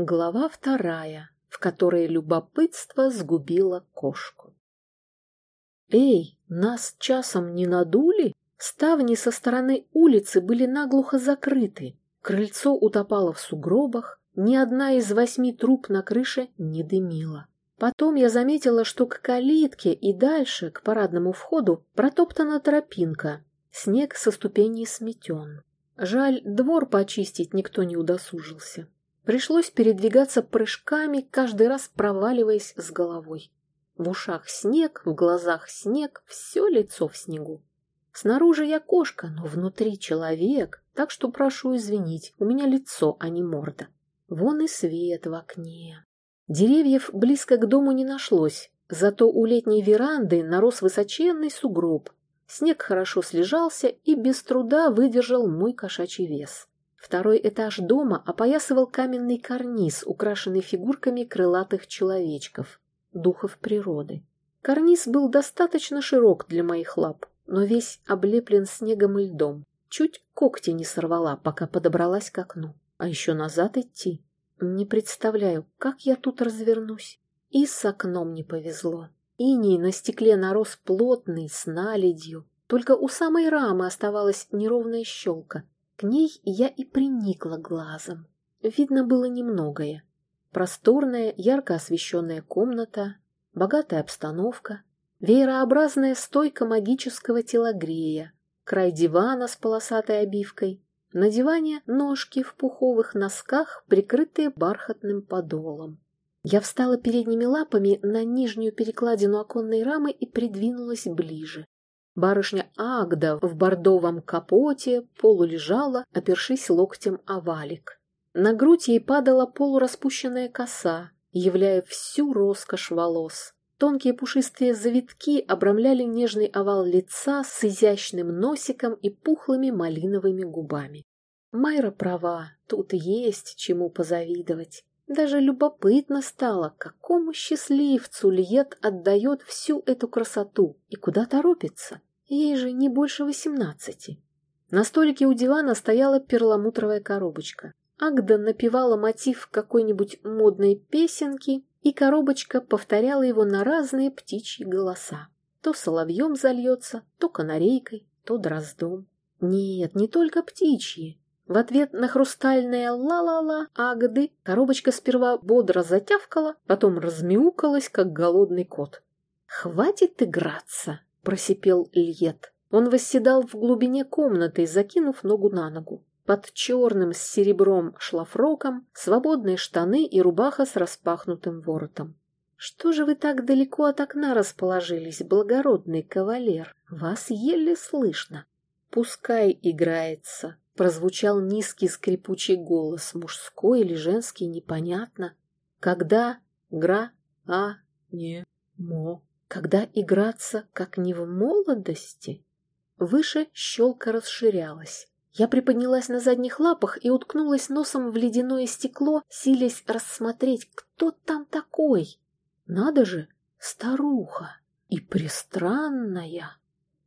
Глава вторая, в которой любопытство сгубило кошку. «Эй, нас часом не надули?» Ставни со стороны улицы были наглухо закрыты, крыльцо утопало в сугробах, ни одна из восьми труб на крыше не дымила. Потом я заметила, что к калитке и дальше, к парадному входу, протоптана тропинка. Снег со ступеней сметен. Жаль, двор почистить никто не удосужился. Пришлось передвигаться прыжками, каждый раз проваливаясь с головой. В ушах снег, в глазах снег, все лицо в снегу. Снаружи я кошка, но внутри человек, так что прошу извинить, у меня лицо, а не морда. Вон и свет в окне. Деревьев близко к дому не нашлось, зато у летней веранды нарос высоченный сугроб. Снег хорошо слежался и без труда выдержал мой кошачий вес. Второй этаж дома опоясывал каменный карниз, украшенный фигурками крылатых человечков, духов природы. Карниз был достаточно широк для моих лап, но весь облеплен снегом и льдом. Чуть когти не сорвала, пока подобралась к окну. А еще назад идти. Не представляю, как я тут развернусь. И с окном не повезло. Иней на стекле нарос плотный, с наледью. Только у самой рамы оставалась неровная щелка. К ней я и приникла глазом. Видно было немногое. Просторная, ярко освещенная комната, богатая обстановка, Веерообразная стойка магического телогрея, край дивана с полосатой обивкой, на диване ножки в пуховых носках, прикрытые бархатным подолом. Я встала передними лапами на нижнюю перекладину оконной рамы и придвинулась ближе. Барышня Агда в бордовом капоте полулежала, опершись локтем о валик. На грудь ей падала полураспущенная коса, являя всю роскошь волос. Тонкие пушистые завитки обрамляли нежный овал лица с изящным носиком и пухлыми малиновыми губами. Майра права, тут есть чему позавидовать. Даже любопытно стало, какому счастливцу Льет отдает всю эту красоту и куда торопится. Ей же не больше восемнадцати. На столике у дивана стояла перламутровая коробочка. Агда напевала мотив какой-нибудь модной песенки и коробочка повторяла его на разные птичьи голоса. То соловьем зальется, то канарейкой, то дроздом. Нет, не только птичьи. В ответ на хрустальное «ла-ла-ла» Агды коробочка сперва бодро затявкала, потом размяукалась, как голодный кот. «Хватит играться!» — просипел Ильет. Он восседал в глубине комнаты, закинув ногу на ногу. Под черным с серебром шлафроком свободные штаны и рубаха с распахнутым воротом. «Что же вы так далеко от окна расположились, благородный кавалер? Вас еле слышно». «Пускай играется», — прозвучал низкий скрипучий голос, мужской или женский, непонятно. «Когда? Гра? А? Не? Мо? Когда играться, как не в молодости?» Выше щелка расширялась. Я приподнялась на задних лапах и уткнулась носом в ледяное стекло, силясь рассмотреть, кто там такой. Надо же, старуха и пристранная.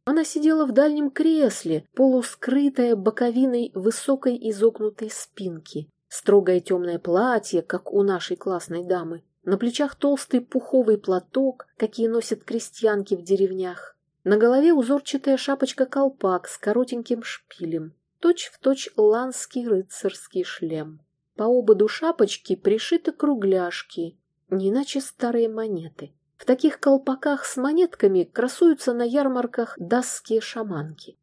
Она сидела в дальнем кресле, полускрытая боковиной высокой изогнутой спинки. Строгое темное платье, как у нашей классной дамы. На плечах толстый пуховый платок, какие носят крестьянки в деревнях. На голове узорчатая шапочка-колпак с коротеньким шпилем точь-в-точь точь ланский рыцарский шлем. По ободу шапочки пришиты кругляшки, не иначе старые монеты. В таких колпаках с монетками красуются на ярмарках дасские шаманки.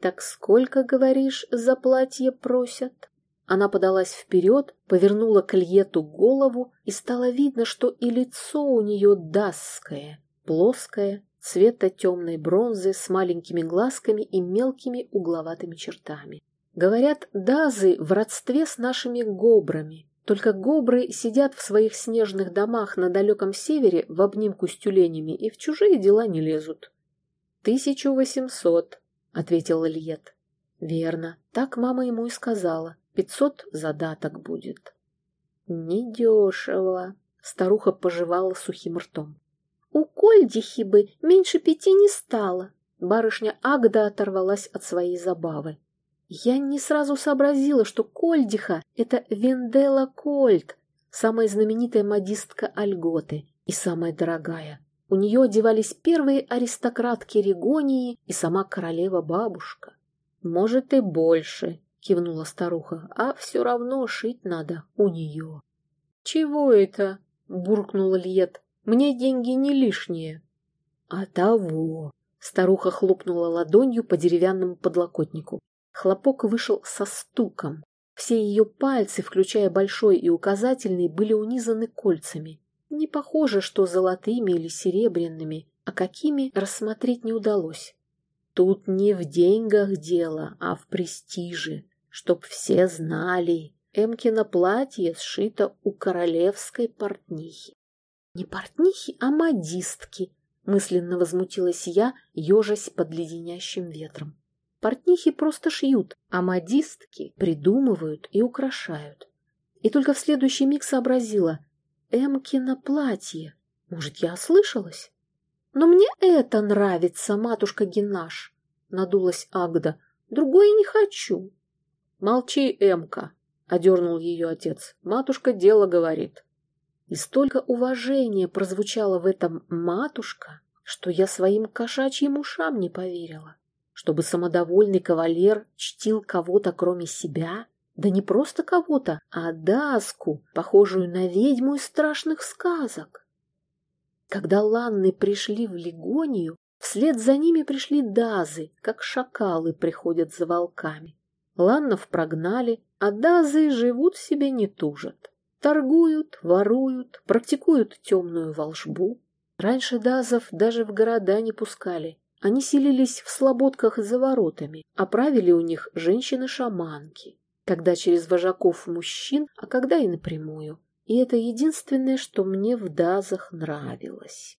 «Так сколько, говоришь, за платье просят?» Она подалась вперед, повернула к Льету голову, и стало видно, что и лицо у нее дасское, плоское, цвета темной бронзы с маленькими глазками и мелкими угловатыми чертами. Говорят, дазы в родстве с нашими гобрами. Только гобры сидят в своих снежных домах на далеком севере в обнимку с тюленями и в чужие дела не лезут. «Тысячу восемьсот», — ответил Ильет. «Верно, так мама ему и сказала. Пятьсот задаток будет». «Недешево», — старуха пожевала сухим ртом. У Кольдихи бы меньше пяти не стало. Барышня Агда оторвалась от своей забавы. Я не сразу сообразила, что Кольдиха — это Вендела Кольт, самая знаменитая модистка Альготы и самая дорогая. У нее одевались первые аристократки Регонии и сама королева-бабушка. «Может, и больше», — кивнула старуха, — «а все равно шить надо у нее». «Чего это?» — буркнул Льет. «Мне деньги не лишние». «А того!» — старуха хлопнула ладонью по деревянному подлокотнику. Хлопок вышел со стуком. Все ее пальцы, включая большой и указательный, были унизаны кольцами. Не похоже, что золотыми или серебряными, а какими рассмотреть не удалось. Тут не в деньгах дело, а в престиже, чтоб все знали. Эмкино платье сшито у королевской портнихи. Не портнихи, а модистки, мысленно возмутилась я, ежась под леденящим ветром. Портнихи просто шьют, а модистки придумывают и украшают. И только в следующий миг сообразила. Эмкино платье. Может, я ослышалась? Но мне это нравится, матушка Геннаш, надулась Агда. Другое не хочу. Молчи, Эмка, одернул ее отец. Матушка дело говорит. И столько уважения прозвучало в этом «матушка», что я своим кошачьим ушам не поверила чтобы самодовольный кавалер чтил кого-то кроме себя, да не просто кого-то, а Даску, похожую на ведьму из страшных сказок. Когда Ланны пришли в Легонию, вслед за ними пришли Дазы, как шакалы приходят за волками. Ланнов прогнали, а Дазы живут себе не тужат. Торгуют, воруют, практикуют темную волшбу. Раньше Дазов даже в города не пускали, они селились в слободках за воротами, а правили у них женщины-шаманки, когда через вожаков мужчин, а когда и напрямую. И это единственное, что мне в Дазах нравилось.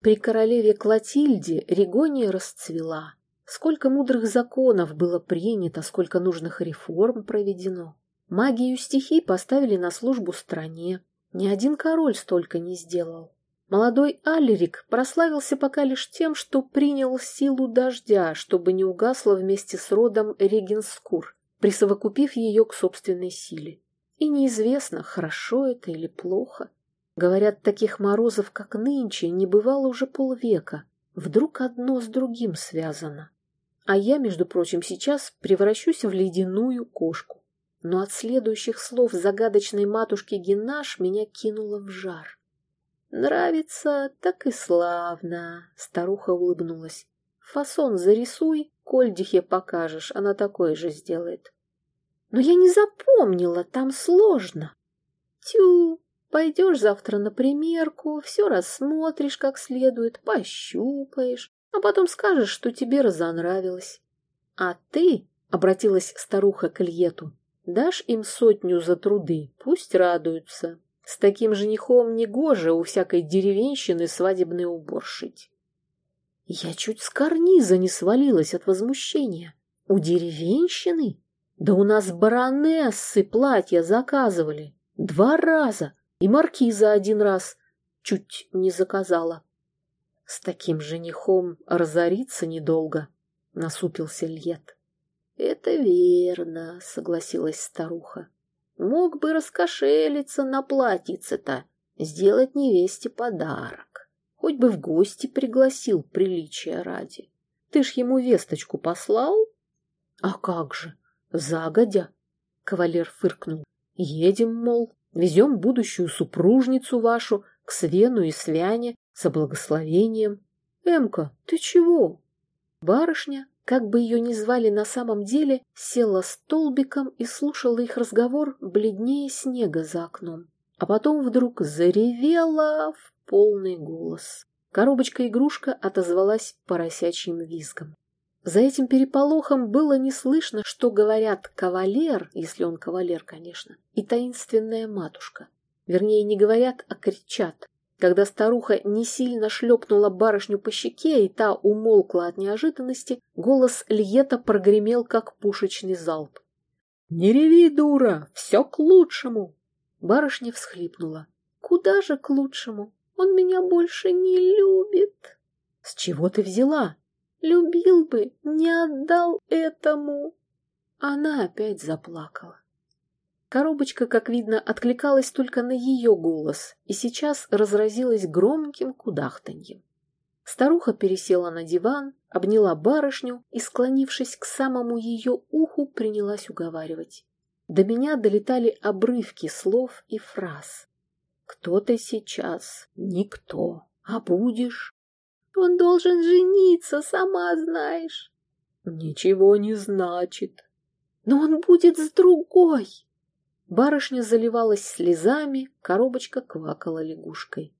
При королеве Клотильде Регония расцвела. Сколько мудрых законов было принято, сколько нужных реформ проведено. Магию стихий поставили на службу стране. Ни один король столько не сделал. Молодой Аллерик прославился пока лишь тем, что принял силу дождя, чтобы не угасла вместе с родом Регенскур, присовокупив ее к собственной силе. И неизвестно, хорошо это или плохо. Говорят, таких морозов, как нынче, не бывало уже полвека. Вдруг одно с другим связано. А я, между прочим, сейчас превращусь в ледяную кошку. Но от следующих слов загадочной матушки Геннаш меня кинуло в жар. Нравится, так и славно, старуха улыбнулась. Фасон зарисуй, Кольдихе покажешь, она такое же сделает. Но я не запомнила, там сложно. Тю, пойдешь завтра на примерку, все рассмотришь как следует, пощупаешь, а потом скажешь, что тебе разонравилось. А ты, — обратилась старуха к Ильету, — дашь им сотню за труды, пусть радуются. С таким женихом негоже у всякой деревенщины свадебный убор шить. Я чуть с карниза не свалилась от возмущения. У деревенщины? Да у нас баронессы платья заказывали. Два раза. И маркиза один раз. Чуть не заказала. С таким женихом разориться недолго, насупился Льет. Это верно, согласилась старуха. Мог бы раскошелиться на платьице-то, сделать невесте подарок. Хоть бы в гости пригласил приличия ради. Ты ж ему весточку послал? А как же, загодя. Кавалер фыркнул. Едем, мол, везем будущую супружницу вашу к Свену и Свяне со благословением. Эмка, ты чего? Барышня как бы ее ни звали на самом деле, села столбиком и слушала их разговор бледнее снега за окном. А потом вдруг заревела в полный голос. Коробочка-игрушка отозвалась поросячьим визгом. За этим переполохом было не слышно, что говорят кавалер, если он кавалер, конечно, и таинственная матушка. Вернее, не говорят, а кричат. Когда старуха не сильно шлепнула барышню по щеке, и та умолкла от неожиданности, голос Льета прогремел, как пушечный залп. «Не реви, дура! Все к лучшему!» Барышня всхлипнула. «Куда же к лучшему? Он меня больше не любит!» «С чего ты взяла?» «Любил бы, не отдал этому!» Она опять заплакала. Коробочка, как видно, откликалась только на ее голос и сейчас разразилась громким кудахтаньем. Старуха пересела на диван, обняла барышню и, склонившись к самому ее уху, принялась уговаривать. До меня долетали обрывки слов и фраз. «Кто ты сейчас? Никто. А будешь?» «Он должен жениться, сама знаешь». «Ничего не значит». «Но он будет с другой». Барышня заливалась слезами, коробочка квакала лягушкой.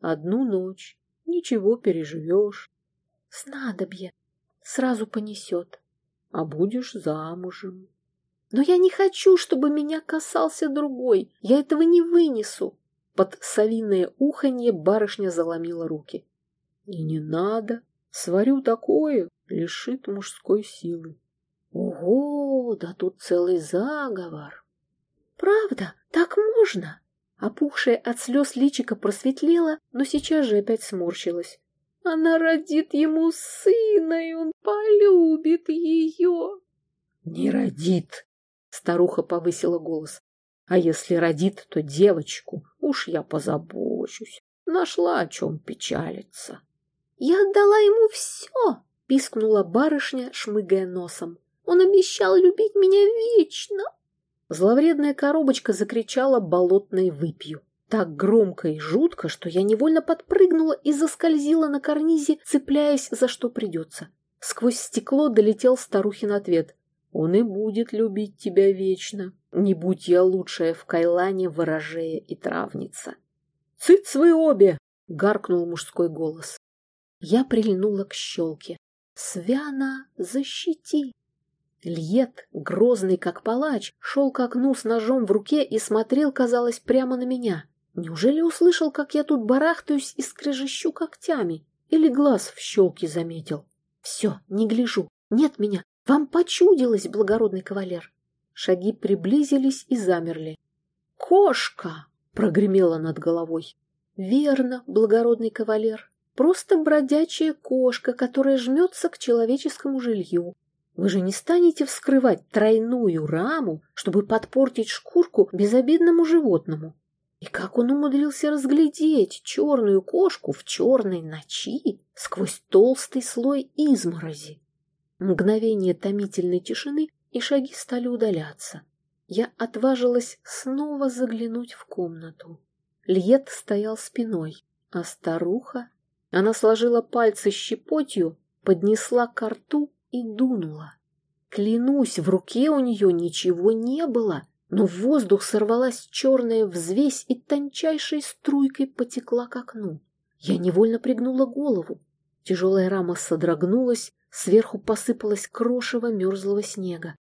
«Одну ночь. Ничего переживешь». «Снадобье. Сразу понесет». «А будешь замужем». Но я не хочу, чтобы меня касался другой. Я этого не вынесу. Под совиное уханье барышня заломила руки. И не надо. Сварю такое, лишит мужской силы. Ого, да тут целый заговор. Правда, так можно? Опухшая от слез личика просветлела, но сейчас же опять сморщилась. Она родит ему сына, и он полюбит ее. Не родит, Старуха повысила голос. А если родит, то девочку. Уж я позабочусь. Нашла о чем печалиться. Я отдала ему все, пискнула барышня, шмыгая носом. Он обещал любить меня вечно. Зловредная коробочка закричала болотной выпью. Так громко и жутко, что я невольно подпрыгнула и заскользила на карнизе, цепляясь за что придется. Сквозь стекло долетел старухин ответ. Он и будет любить тебя вечно, не будь я лучшая в Кайлане ворожея и травница. — Цыц вы обе! — гаркнул мужской голос. Я прильнула к щелке. — Свяна, защити! Льет, грозный как палач, шел к окну с ножом в руке и смотрел, казалось, прямо на меня. Неужели услышал, как я тут барахтаюсь и скрежещу когтями? Или глаз в щелке заметил? Все, не гляжу. Нет меня, вам почудилось, благородный кавалер. Шаги приблизились и замерли. Кошка! прогремела над головой. Верно, благородный кавалер. Просто бродячая кошка, которая жмется к человеческому жилью. Вы же не станете вскрывать тройную раму, чтобы подпортить шкурку безобидному животному. И как он умудрился разглядеть черную кошку в черной ночи сквозь толстый слой изморози? Мгновение томительной тишины, и шаги стали удаляться. Я отважилась снова заглянуть в комнату. Льет стоял спиной, а старуха... Она сложила пальцы щепотью, поднесла ко рту и дунула. Клянусь, в руке у нее ничего не было, но в воздух сорвалась черная взвесь и тончайшей струйкой потекла к окну. Я невольно пригнула голову. Тяжелая рама содрогнулась, Сверху посыпалось крошево мерзлого снега.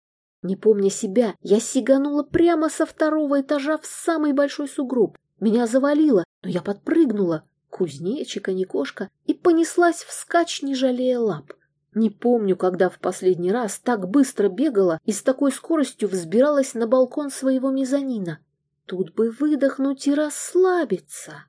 Не помня себя, я сиганула прямо со второго этажа в самый большой сугроб. Меня завалило, но я подпрыгнула, кузнечика, не кошка, и понеслась вскачь, не жалея лап. Не помню, когда в последний раз так быстро бегала и с такой скоростью взбиралась на балкон своего мезонина. Тут бы выдохнуть и расслабиться.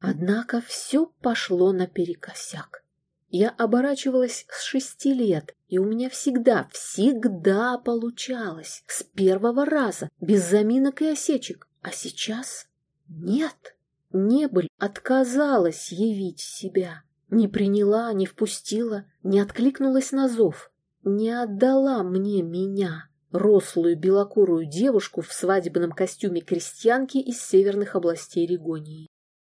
Однако все пошло наперекосяк. Я оборачивалась с шести лет, и у меня всегда, всегда получалось, с первого раза, без заминок и осечек. А сейчас нет. Небыль отказалась явить себя. Не приняла, не впустила, не откликнулась на зов. Не отдала мне меня, рослую белокурую девушку в свадебном костюме крестьянки из северных областей Регонии.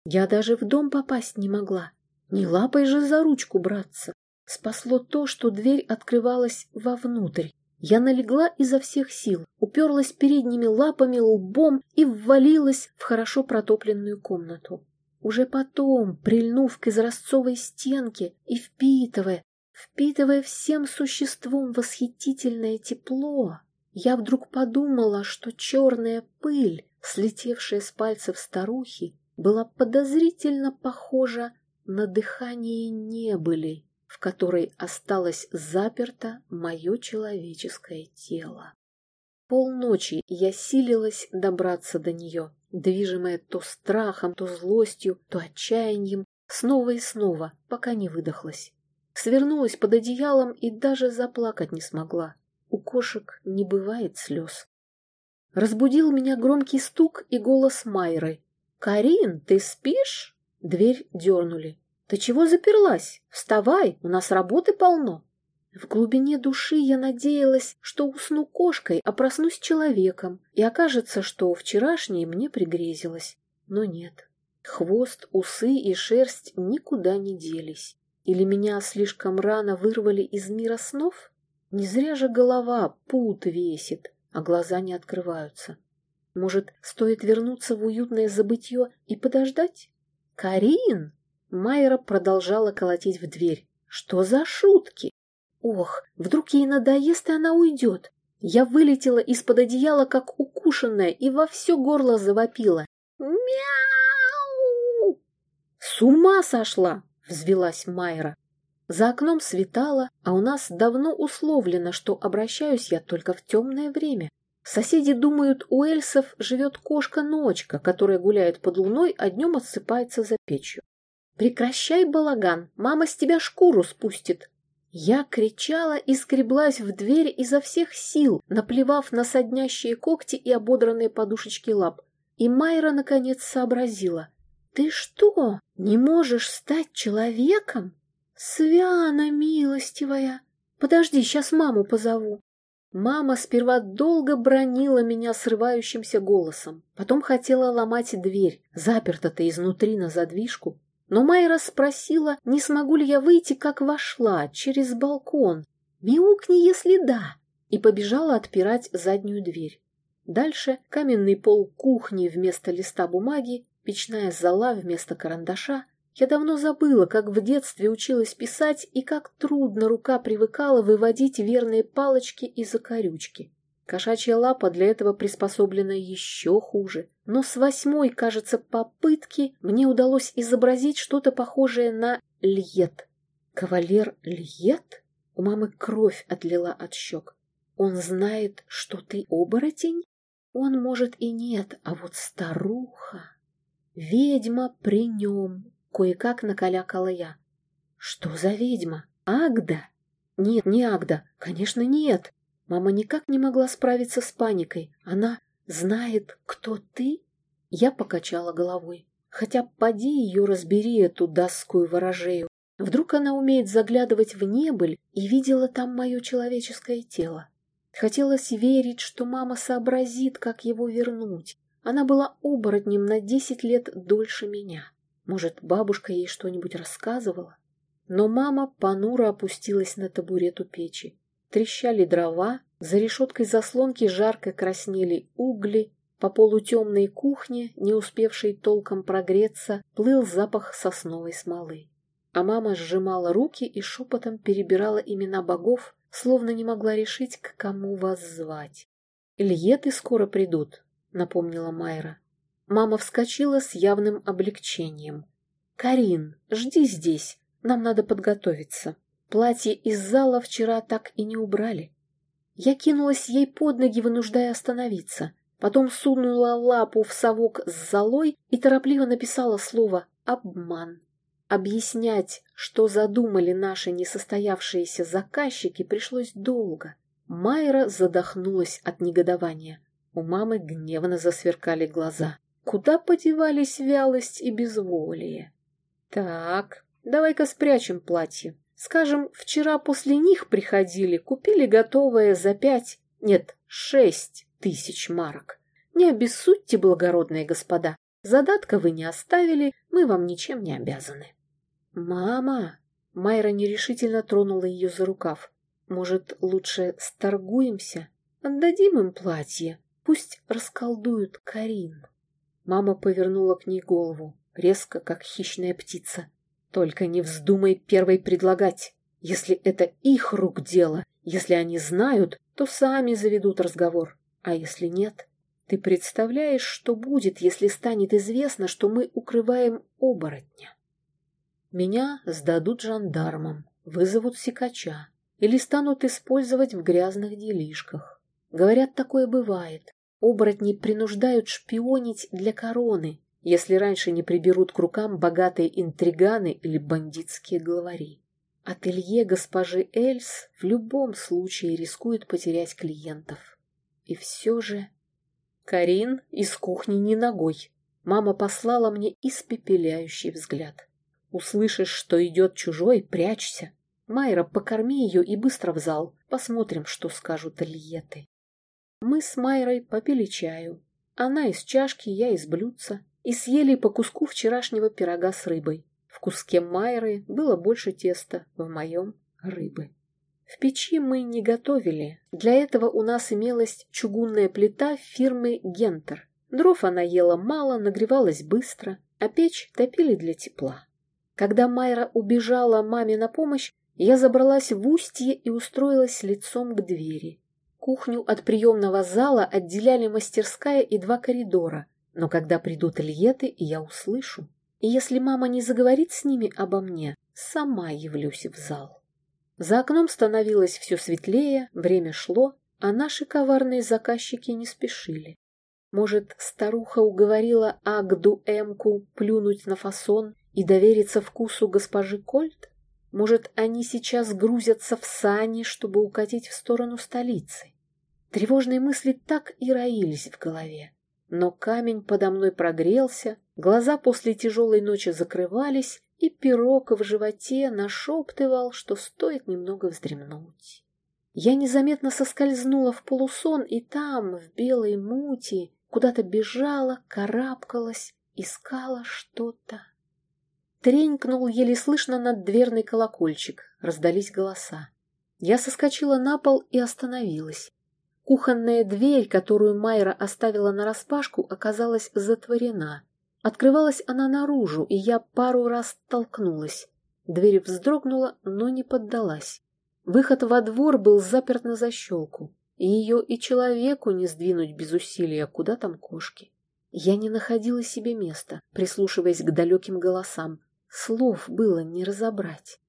Я даже в дом попасть не могла, не лапой же за ручку браться. Спасло то, что дверь открывалась вовнутрь. Я налегла изо всех сил, уперлась передними лапами лбом и ввалилась в хорошо протопленную комнату. Уже потом, прильнув к изразцовой стенке и впитывая, впитывая всем существом восхитительное тепло, я вдруг подумала, что черная пыль, слетевшая с пальцев старухи, была подозрительно похожа на дыхании не были, в которой осталось заперто мое человеческое тело. Полночи я силилась добраться до нее, движимая то страхом, то злостью, то отчаянием, снова и снова, пока не выдохлась. Свернулась под одеялом и даже заплакать не смогла. У кошек не бывает слез. Разбудил меня громкий стук и голос Майры. «Карин, ты спишь?» Дверь дернули. «Ты чего заперлась? Вставай, у нас работы полно». В глубине души я надеялась, что усну кошкой, а проснусь человеком, и окажется, что вчерашнее мне пригрезилось. Но нет. Хвост, усы и шерсть никуда не делись. Или меня слишком рано вырвали из мира снов? Не зря же голова пут весит, а глаза не открываются. Может, стоит вернуться в уютное забытье и подождать? «Карин!» Майра продолжала колотить в дверь. «Что за шутки?» «Ох, вдруг ей надоест, и она уйдет!» Я вылетела из-под одеяла, как укушенная, и во все горло завопила. «Мяу!» «С ума сошла!» — взвелась Майра. За окном светало, а у нас давно условлено, что обращаюсь я только в темное время. Соседи думают, у эльсов живет кошка-ночка, которая гуляет под луной, а днем отсыпается за печью. «Прекращай балаган, мама с тебя шкуру спустит!» Я кричала и скреблась в дверь изо всех сил, наплевав на соднящие когти и ободранные подушечки лап. И Майра наконец сообразила. «Ты что, не можешь стать человеком?» «Свяна, милостивая! Подожди, сейчас маму позову!» Мама сперва долго бронила меня срывающимся голосом, потом хотела ломать дверь, заперта-то изнутри на задвижку. Но Майра спросила, не смогу ли я выйти, как вошла, через балкон. «Мяукни, если да!» и побежала отпирать заднюю дверь. Дальше каменный пол кухни вместо листа бумаги, печная зола вместо карандаша, я давно забыла, как в детстве училась писать и как трудно рука привыкала выводить верные палочки и закорючки. Кошачья лапа для этого приспособлена еще хуже. Но с восьмой, кажется, попытки мне удалось изобразить что-то похожее на льет. Кавалер льет? У мамы кровь отлила от щек. Он знает, что ты оборотень? Он, может, и нет, а вот старуха... Ведьма при нем, Кое-как накалякала я. Что за ведьма? Агда? Нет, не Агда. Конечно, нет. Мама никак не могла справиться с паникой. Она знает, кто ты? Я покачала головой. Хотя поди ее разбери, эту дасскую ворожею. Вдруг она умеет заглядывать в небыль и видела там мое человеческое тело. Хотелось верить, что мама сообразит, как его вернуть. Она была оборотнем на десять лет дольше меня. Может, бабушка ей что-нибудь рассказывала? Но мама понуро опустилась на табурет у печи. Трещали дрова, за решеткой заслонки жарко краснели угли, по полутемной кухне, не успевшей толком прогреться, плыл запах сосновой смолы. А мама сжимала руки и шепотом перебирала имена богов, словно не могла решить, к кому вас звать. «Ильеты скоро придут», — напомнила Майра. Мама вскочила с явным облегчением. «Карин, жди здесь, нам надо подготовиться. Платье из зала вчера так и не убрали». Я кинулась ей под ноги, вынуждая остановиться. Потом сунула лапу в совок с золой и торопливо написала слово «обман». Объяснять, что задумали наши несостоявшиеся заказчики, пришлось долго. Майра задохнулась от негодования. У мамы гневно засверкали глаза. Куда подевались вялость и безволие? Так, давай-ка спрячем платье. Скажем, вчера после них приходили, купили готовое за пять, нет, шесть тысяч марок. Не обессудьте, благородные господа. Задатка вы не оставили, мы вам ничем не обязаны. Мама! Майра нерешительно тронула ее за рукав. Может, лучше сторгуемся? Отдадим им платье. Пусть расколдуют Карин. Мама повернула к ней голову, резко, как хищная птица. «Только не вздумай первой предлагать. Если это их рук дело, если они знают, то сами заведут разговор. А если нет? Ты представляешь, что будет, если станет известно, что мы укрываем оборотня? Меня сдадут жандармам, вызовут сикача или станут использовать в грязных делишках. Говорят, такое бывает. Оборотни принуждают шпионить для короны, если раньше не приберут к рукам богатые интриганы или бандитские главари. Ателье госпожи Эльс в любом случае рискует потерять клиентов. И все же... Карин из кухни не ногой. Мама послала мне испепеляющий взгляд. Услышишь, что идет чужой, прячься. Майра, покорми ее и быстро в зал. Посмотрим, что скажут Ильеты. Мы с Майрой попили чаю. Она из чашки, я из блюдца. И съели по куску вчерашнего пирога с рыбой. В куске Майры было больше теста, в моем — рыбы. В печи мы не готовили. Для этого у нас имелась чугунная плита фирмы «Гентер». Дров она ела мало, нагревалась быстро, а печь топили для тепла. Когда Майра убежала маме на помощь, я забралась в устье и устроилась лицом к двери. Кухню от приемного зала отделяли мастерская и два коридора, но когда придут Ильеты, я услышу. И если мама не заговорит с ними обо мне, сама явлюсь в зал. За окном становилось все светлее, время шло, а наши коварные заказчики не спешили. Может, старуха уговорила Агду Эмку плюнуть на фасон и довериться вкусу госпожи Кольт? Может, они сейчас грузятся в сани, чтобы укатить в сторону столицы? Тревожные мысли так и роились в голове. Но камень подо мной прогрелся, глаза после тяжелой ночи закрывались, и пирог в животе нашептывал, что стоит немного вздремнуть. Я незаметно соскользнула в полусон, и там, в белой мути, куда-то бежала, карабкалась, искала что-то. Тренькнул еле слышно над дверный колокольчик, раздались голоса. Я соскочила на пол и остановилась. Кухонная дверь, которую Майра оставила нараспашку, оказалась затворена. Открывалась она наружу, и я пару раз толкнулась. Дверь вздрогнула, но не поддалась. Выход во двор был заперт на защелку, и ее и человеку не сдвинуть без усилия, куда там кошки. Я не находила себе места, прислушиваясь к далеким голосам. Слов было не разобрать.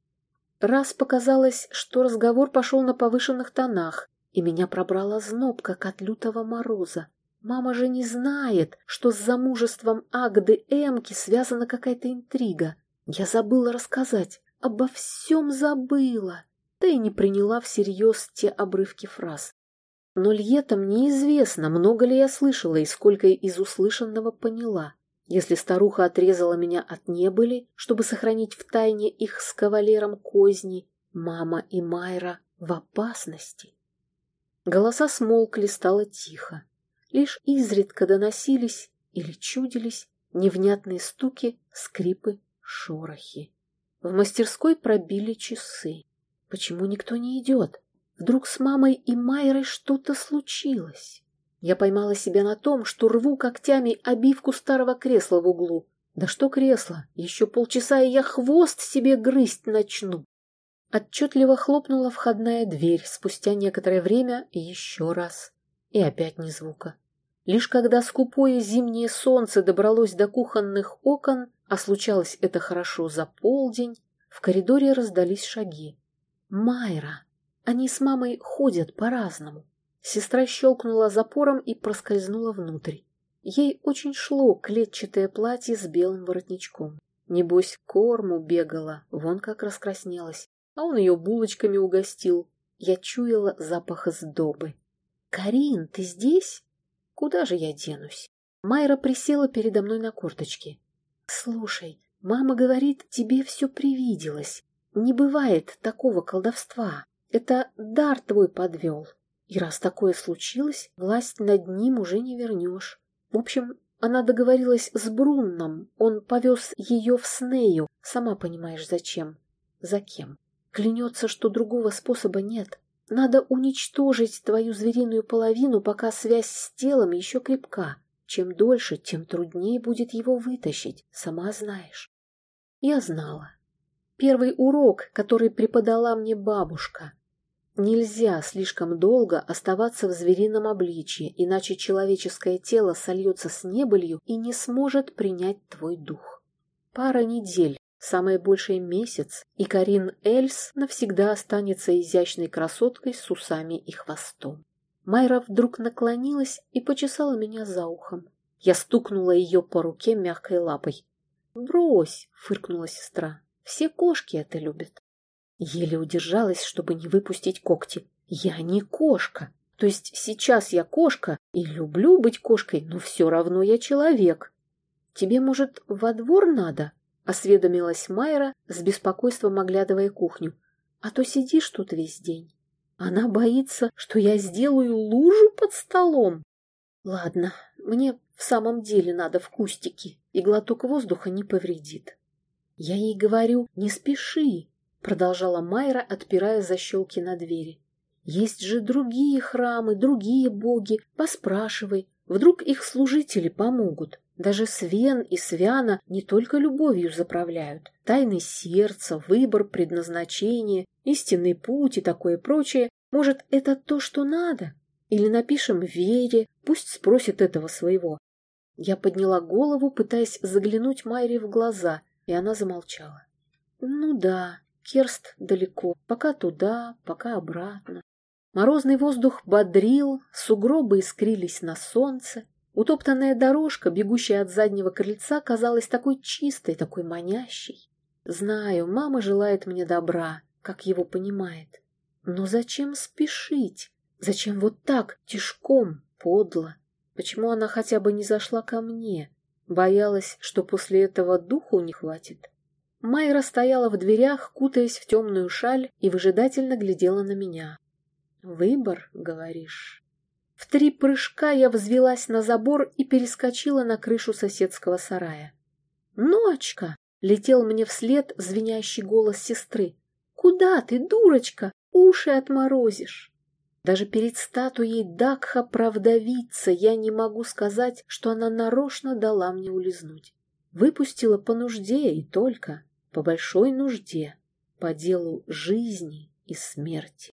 Раз показалось, что разговор пошел на повышенных тонах, и меня пробрала зноб, как от лютого мороза. Мама же не знает, что с замужеством Агды Эмки связана какая-то интрига. Я забыла рассказать, обо всем забыла, да и не приняла всерьез те обрывки фраз. Но Льетам неизвестно, много ли я слышала и сколько из услышанного поняла. Если старуха отрезала меня от небыли, чтобы сохранить в тайне их с кавалером козни, мама и Майра в опасности. Голоса смолкли, стало тихо. Лишь изредка доносились или чудились невнятные стуки, скрипы, шорохи. В мастерской пробили часы. Почему никто не идет? Вдруг с мамой и Майрой что-то случилось? Я поймала себя на том, что рву когтями обивку старого кресла в углу. Да что кресло? Еще полчаса, и я хвост себе грызть начну. Отчетливо хлопнула входная дверь, спустя некоторое время еще раз. И опять ни звука. Лишь когда скупое зимнее солнце добралось до кухонных окон, а случалось это хорошо за полдень, в коридоре раздались шаги. «Майра! Они с мамой ходят по-разному». Сестра щелкнула запором и проскользнула внутрь. Ей очень шло клетчатое платье с белым воротничком. Небось, корму бегала, вон как раскраснелась, а он ее булочками угостил. Я чуяла запах сдобы. «Карин, ты здесь?» Куда же я денусь? Майра присела передо мной на корточки. Слушай, мама говорит, тебе все привиделось. Не бывает такого колдовства. Это дар твой подвел. И раз такое случилось, власть над ним уже не вернешь. В общем, она договорилась с Брунном. Он повез ее в Снею. Сама понимаешь, зачем. За кем. Клянется, что другого способа нет. Надо уничтожить твою звериную половину, пока связь с телом еще крепка. Чем дольше, тем труднее будет его вытащить, сама знаешь. Я знала. Первый урок, который преподала мне бабушка. Нельзя слишком долго оставаться в зверином обличье, иначе человеческое тело сольется с небылью и не сможет принять твой дух. Пара недель, самое большее месяц, и Карин Эльс навсегда останется изящной красоткой с усами и хвостом. Майра вдруг наклонилась и почесала меня за ухом. Я стукнула ее по руке мягкой лапой. «Брось!» — фыркнула сестра. «Все кошки это любят». Еле удержалась, чтобы не выпустить когти. «Я не кошка. То есть сейчас я кошка и люблю быть кошкой, но все равно я человек. Тебе, может, во двор надо? Осведомилась Майра, с беспокойством оглядывая кухню. А то сидишь тут весь день. Она боится, что я сделаю лужу под столом. Ладно, мне в самом деле надо в кустики, и глоток воздуха не повредит. Я ей говорю, не спеши, продолжала Майра, отпирая защелки на двери. Есть же другие храмы, другие боги, поспрашивай, вдруг их служители помогут. Даже Свен и Свяна не только любовью заправляют. Тайны сердца, выбор, предназначение, истинный путь и такое прочее. Может, это то, что надо? Или напишем Вере, пусть спросит этого своего. Я подняла голову, пытаясь заглянуть Майре в глаза, и она замолчала. Ну да, Керст далеко, пока туда, пока обратно. Морозный воздух бодрил, сугробы искрились на солнце, Утоптанная дорожка, бегущая от заднего крыльца, казалась такой чистой, такой манящей. Знаю, мама желает мне добра, как его понимает. Но зачем спешить? Зачем вот так, тишком, подло? Почему она хотя бы не зашла ко мне? Боялась, что после этого духу не хватит? Майра стояла в дверях, кутаясь в темную шаль, и выжидательно глядела на меня. «Выбор, говоришь?» В три прыжка я взвелась на забор и перескочила на крышу соседского сарая. «Ночка!» — летел мне вслед звенящий голос сестры. «Куда ты, дурочка? Уши отморозишь!» Даже перед статуей Дакха правдовица я не могу сказать, что она нарочно дала мне улизнуть. Выпустила по нужде и только, по большой нужде, по делу жизни и смерти.